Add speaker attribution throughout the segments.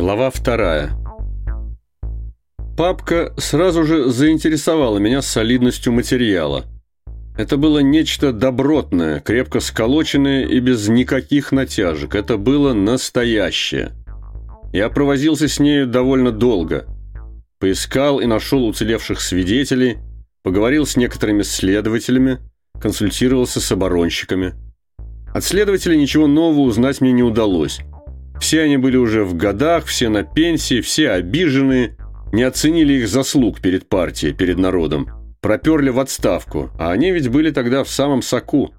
Speaker 1: Глава вторая. Папка сразу же заинтересовала меня солидностью материала. Это было нечто добротное, крепко сколоченное и без никаких натяжек. Это было настоящее. Я провозился с нею довольно долго. Поискал и нашел уцелевших свидетелей, поговорил с некоторыми следователями, консультировался с оборонщиками. От следователей ничего нового узнать мне не удалось. Все они были уже в годах, все на пенсии, все обиженные, не оценили их заслуг перед партией, перед народом. Проперли в отставку, а они ведь были тогда в самом соку.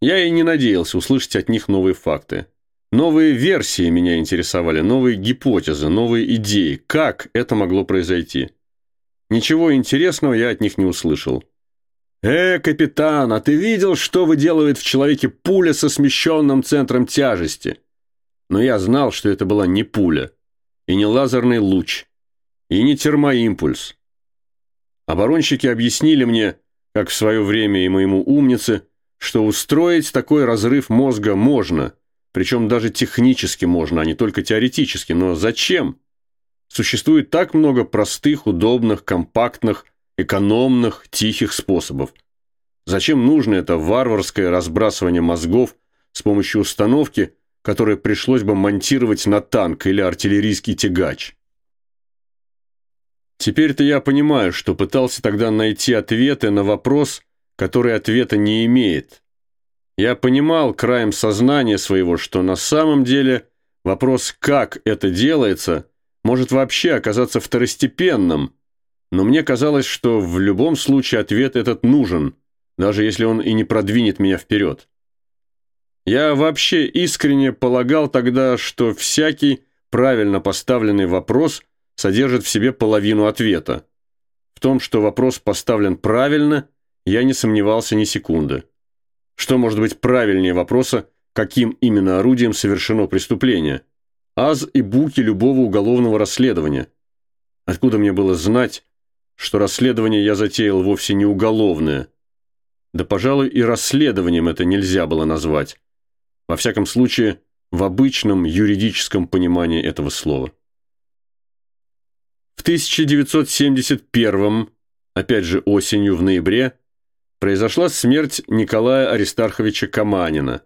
Speaker 1: Я и не надеялся услышать от них новые факты. Новые версии меня интересовали, новые гипотезы, новые идеи. Как это могло произойти? Ничего интересного я от них не услышал. «Э, капитан, а ты видел, что выделывает в человеке пуля со смещенным центром тяжести?» Но я знал, что это была не пуля, и не лазерный луч, и не термоимпульс. Оборонщики объяснили мне, как в свое время и моему умнице, что устроить такой разрыв мозга можно, причем даже технически можно, а не только теоретически. Но зачем? Существует так много простых, удобных, компактных, экономных, тихих способов. Зачем нужно это варварское разбрасывание мозгов с помощью установки, которое пришлось бы монтировать на танк или артиллерийский тягач. Теперь-то я понимаю, что пытался тогда найти ответы на вопрос, который ответа не имеет. Я понимал краем сознания своего, что на самом деле вопрос «как это делается» может вообще оказаться второстепенным, но мне казалось, что в любом случае ответ этот нужен, даже если он и не продвинет меня вперед. Я вообще искренне полагал тогда, что всякий правильно поставленный вопрос содержит в себе половину ответа. В том, что вопрос поставлен правильно, я не сомневался ни секунды. Что может быть правильнее вопроса, каким именно орудием совершено преступление? Аз и буки любого уголовного расследования. Откуда мне было знать, что расследование я затеял вовсе не уголовное? Да, пожалуй, и расследованием это нельзя было назвать. Во всяком случае, в обычном юридическом понимании этого слова. В 1971, опять же осенью в ноябре, произошла смерть Николая Аристарховича Каманина.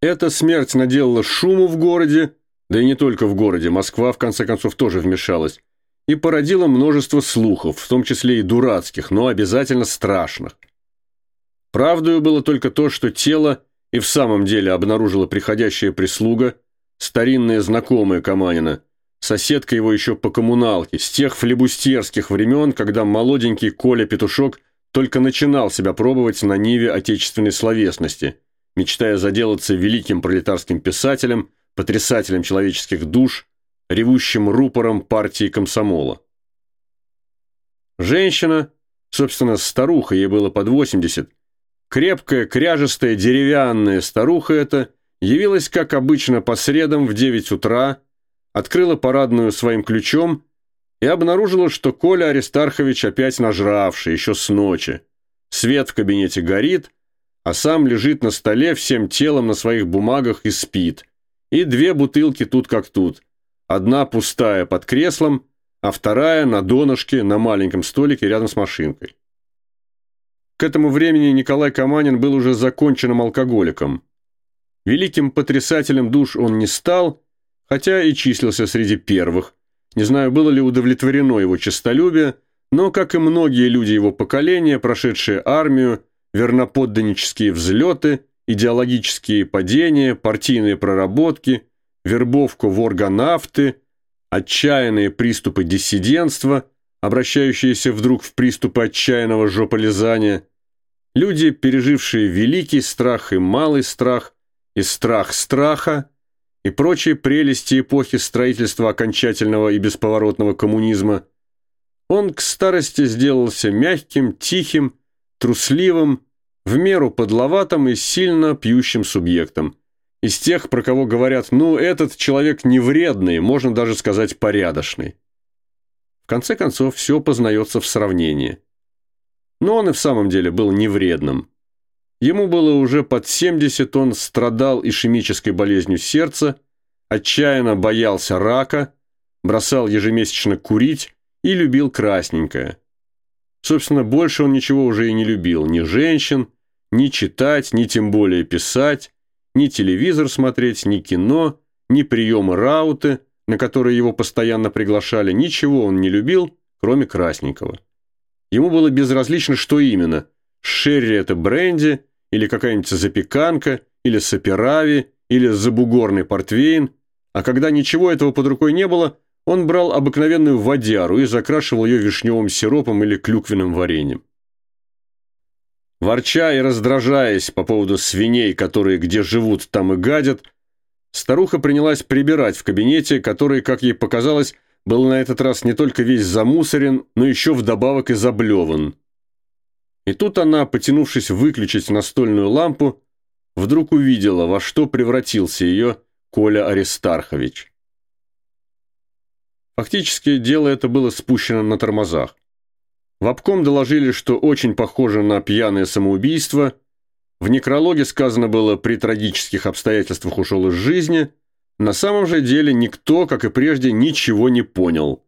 Speaker 1: Эта смерть наделала шуму в городе, да и не только в городе, Москва в конце концов тоже вмешалась, и породила множество слухов, в том числе и дурацких, но обязательно страшных. Правдою было только то, что тело и в самом деле обнаружила приходящая прислуга, старинная знакомая Каманина, соседка его еще по коммуналке, с тех флебустерских времен, когда молоденький Коля Петушок только начинал себя пробовать на ниве отечественной словесности, мечтая заделаться великим пролетарским писателем, потрясателем человеческих душ, ревущим рупором партии комсомола. Женщина, собственно, старуха, ей было под 80, Крепкая, кряжестая, деревянная старуха эта явилась, как обычно, по средам в 9 утра, открыла парадную своим ключом и обнаружила, что Коля Аристархович опять нажравший, еще с ночи. Свет в кабинете горит, а сам лежит на столе всем телом на своих бумагах и спит. И две бутылки тут как тут. Одна пустая под креслом, а вторая на донышке на маленьком столике рядом с машинкой. К этому времени Николай Каманин был уже законченным алкоголиком. Великим потрясателем душ он не стал, хотя и числился среди первых. Не знаю, было ли удовлетворено его честолюбие, но, как и многие люди его поколения, прошедшие армию, верноподданнические взлеты, идеологические падения, партийные проработки, вербовку в органавты, отчаянные приступы диссидентства, обращающиеся вдруг в приступы отчаянного жополизания – Люди, пережившие великий страх и малый страх, и страх страха, и прочие прелести эпохи строительства окончательного и бесповоротного коммунизма, он к старости сделался мягким, тихим, трусливым, в меру подловатым и сильно пьющим субъектом. Из тех, про кого говорят, ну, этот человек не вредный, можно даже сказать порядочный. В конце концов, все познается в сравнении. Но он и в самом деле был невредным. Ему было уже под 70, он страдал ишемической болезнью сердца, отчаянно боялся рака, бросал ежемесячно курить и любил красненькое. Собственно, больше он ничего уже и не любил, ни женщин, ни читать, ни тем более писать, ни телевизор смотреть, ни кино, ни приемы рауты, на которые его постоянно приглашали, ничего он не любил, кроме красненького. Ему было безразлично, что именно, шерри это бренди, или какая-нибудь запеканка, или саперави, или забугорный портвейн, а когда ничего этого под рукой не было, он брал обыкновенную водяру и закрашивал ее вишневым сиропом или клюквенным вареньем. Ворча и раздражаясь по поводу свиней, которые где живут, там и гадят, старуха принялась прибирать в кабинете, который, как ей показалось, был на этот раз не только весь замусорен, но еще вдобавок и заблеван. И тут она, потянувшись выключить настольную лампу, вдруг увидела, во что превратился ее Коля Аристархович. Фактически дело это было спущено на тормозах. В обком доложили, что очень похоже на пьяное самоубийство. В некрологе сказано было, при трагических обстоятельствах ушел из жизни. На самом же деле никто, как и прежде, ничего не понял.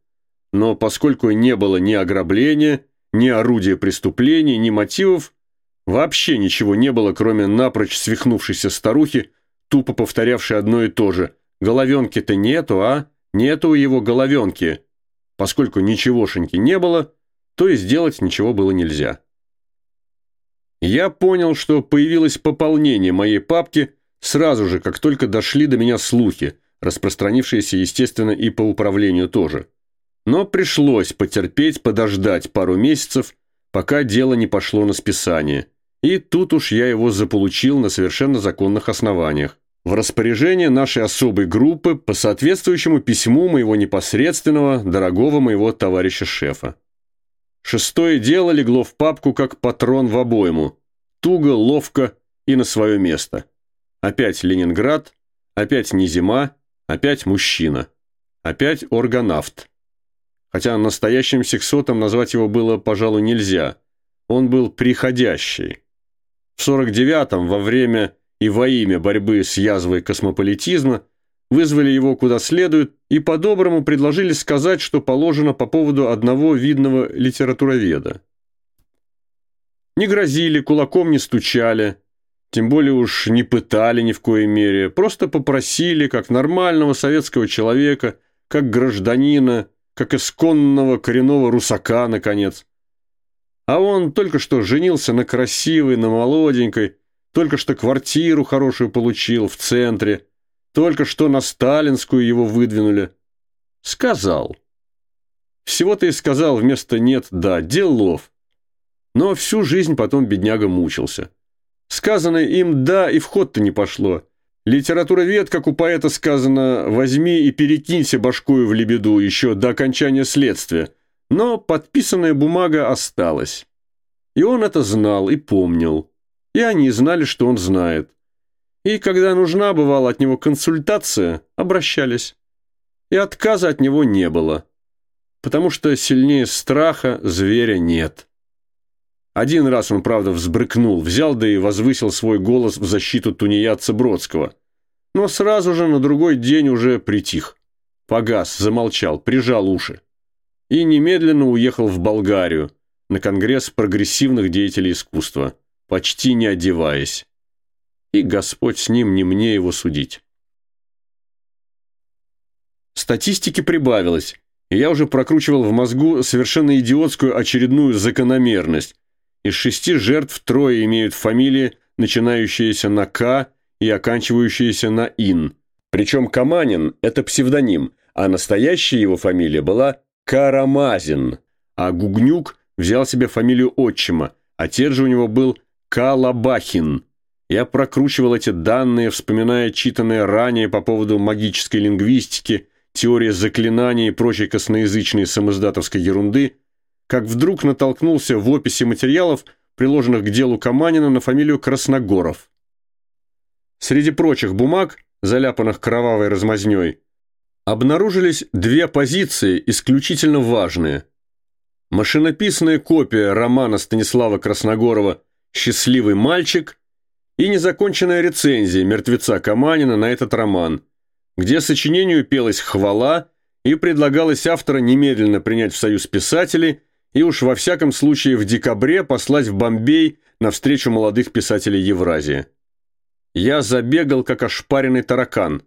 Speaker 1: Но поскольку не было ни ограбления, ни орудия преступления, ни мотивов, вообще ничего не было, кроме напрочь свихнувшейся старухи, тупо повторявшей одно и то же. «Головенки-то нету, а? Нету его головенки». Поскольку ничегошеньки не было, то и сделать ничего было нельзя. Я понял, что появилось пополнение моей папки сразу же, как только дошли до меня слухи, распространившиеся, естественно, и по управлению тоже. Но пришлось потерпеть, подождать пару месяцев, пока дело не пошло на списание. И тут уж я его заполучил на совершенно законных основаниях. В распоряжение нашей особой группы по соответствующему письму моего непосредственного, дорогого моего товарища-шефа. Шестое дело легло в папку, как патрон в обойму. Туго, ловко и на свое место. Опять Ленинград, опять не зима, опять мужчина. Опять органавт хотя настоящим сексотом назвать его было, пожалуй, нельзя. Он был приходящий. В 49-м, во время и во имя борьбы с язвой космополитизма, вызвали его куда следует и по-доброму предложили сказать, что положено по поводу одного видного литературоведа. Не грозили, кулаком не стучали, тем более уж не пытали ни в коей мере, просто попросили, как нормального советского человека, как гражданина, как исконного коренного русака, наконец. А он только что женился на красивой, на молоденькой, только что квартиру хорошую получил в центре, только что на сталинскую его выдвинули. Сказал. Всего-то и сказал вместо «нет» «да», делов. Но всю жизнь потом бедняга мучился. Сказанное им «да» и в ход-то не пошло. Литературовед, как у поэта сказано, возьми и перекинься башкою в лебеду еще до окончания следствия. Но подписанная бумага осталась. И он это знал и помнил. И они знали, что он знает. И когда нужна бывала от него консультация, обращались. И отказа от него не было. Потому что сильнее страха зверя нет. Один раз он, правда, взбрыкнул, взял да и возвысил свой голос в защиту тунеядца Бродского. Но сразу же на другой день уже притих. Погас, замолчал, прижал уши. И немедленно уехал в Болгарию, на Конгресс прогрессивных деятелей искусства, почти не одеваясь. И Господь с ним, не мне его судить. Статистики прибавилось, и я уже прокручивал в мозгу совершенно идиотскую очередную закономерность, из шести жертв трое имеют фамилии, начинающиеся на «К» и оканчивающиеся на «Ин». Причем Каманин – это псевдоним, а настоящая его фамилия была Карамазин. А Гугнюк взял себе фамилию отчима, отец же у него был Калабахин. Я прокручивал эти данные, вспоминая читанное ранее по поводу магической лингвистики, теории заклинаний и прочей косноязычной самоздатовской ерунды – как вдруг натолкнулся в описи материалов, приложенных к делу Каманина, на фамилию Красногоров. Среди прочих бумаг, заляпанных кровавой размазнёй, обнаружились две позиции исключительно важные. Машинописная копия романа Станислава Красногорова «Счастливый мальчик» и незаконченная рецензия мертвеца Каманина на этот роман, где сочинению пелась хвала и предлагалось автора немедленно принять в союз писателей и уж во всяком случае в декабре послать в Бомбей на встречу молодых писателей Евразии. Я забегал, как ошпаренный таракан.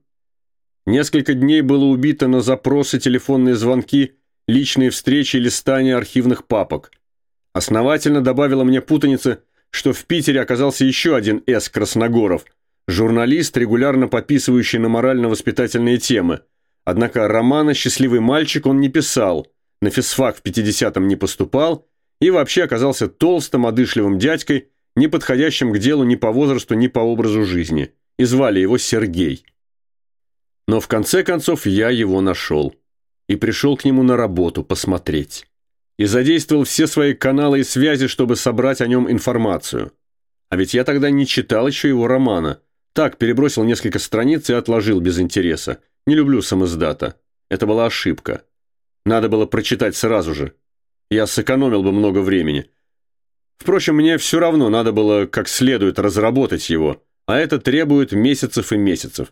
Speaker 1: Несколько дней было убито на запросы, телефонные звонки, личные встречи и листания архивных папок. Основательно добавила мне путаница, что в Питере оказался еще один С. Красногоров, журналист, регулярно подписывающий на морально-воспитательные темы. Однако романа «Счастливый мальчик» он не писал, на физфак в 50-м не поступал и вообще оказался толстым, одышливым дядькой, не подходящим к делу ни по возрасту, ни по образу жизни. И звали его Сергей. Но в конце концов я его нашел. И пришел к нему на работу посмотреть. И задействовал все свои каналы и связи, чтобы собрать о нем информацию. А ведь я тогда не читал еще его романа. Так, перебросил несколько страниц и отложил без интереса. Не люблю самоздата. Это была ошибка. Надо было прочитать сразу же. Я сэкономил бы много времени. Впрочем, мне все равно надо было как следует разработать его, а это требует месяцев и месяцев.